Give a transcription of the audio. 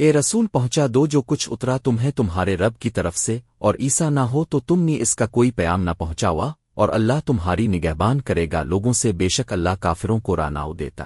اے رسول، پہنچا دو جو کچھ اترا تمہیں تمہارے رب کی طرف سے، اور ایسا نہ ہو تو تم نے اس کا کوئی پیام نہ پہنچاوا، اور اللہ تمہاری نگہبان کرے گا لوگوں سے بے شک اللہ کافروں کو راناؤ دیتا۔